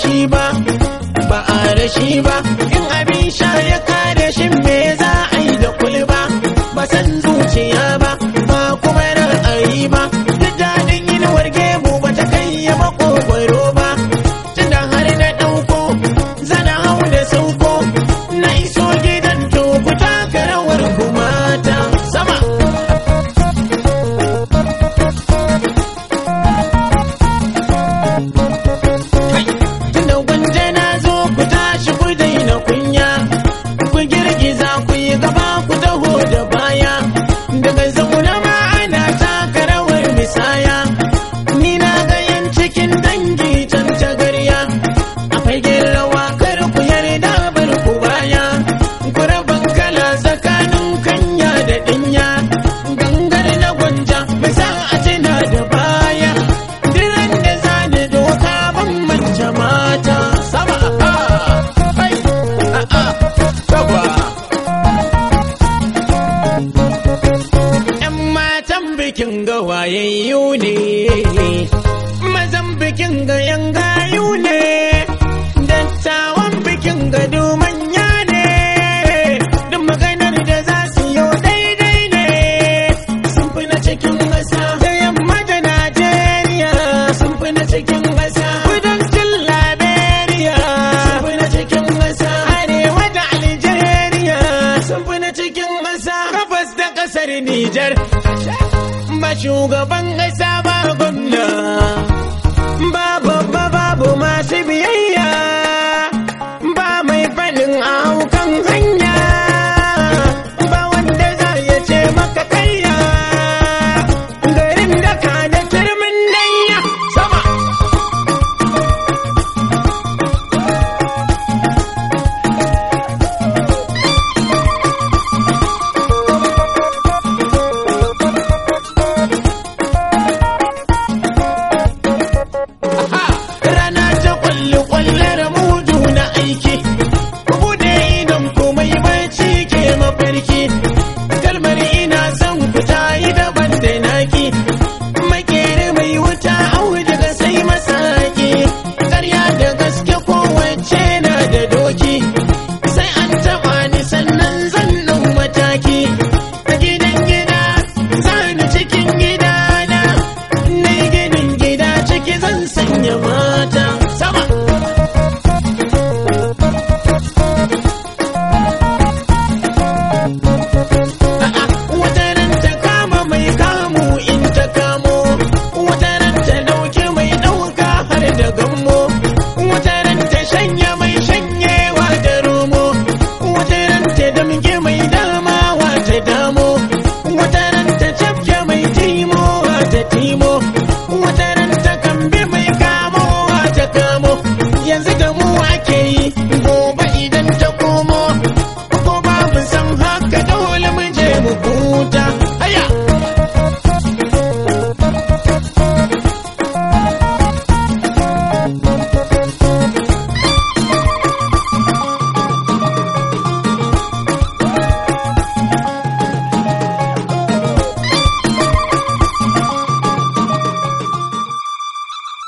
shi ba ba a rashi ba. Bikin ga wayayyu ne, mazan bikin ga yan gayu ne, dattawan bikin ga manya ne, duk maganar da za su yi daidai ne, sun fi na cikin ƙasa. Da yamma da Najeriya sun fi na cikin ƙasa. Kudancin Liberia sun fi na cikin ƙasa. Arewa da Algeria sun fi na cikin ƙasa. Gabas da ƙasar Nijar. Ba shugaban ƙasa ba gwamna.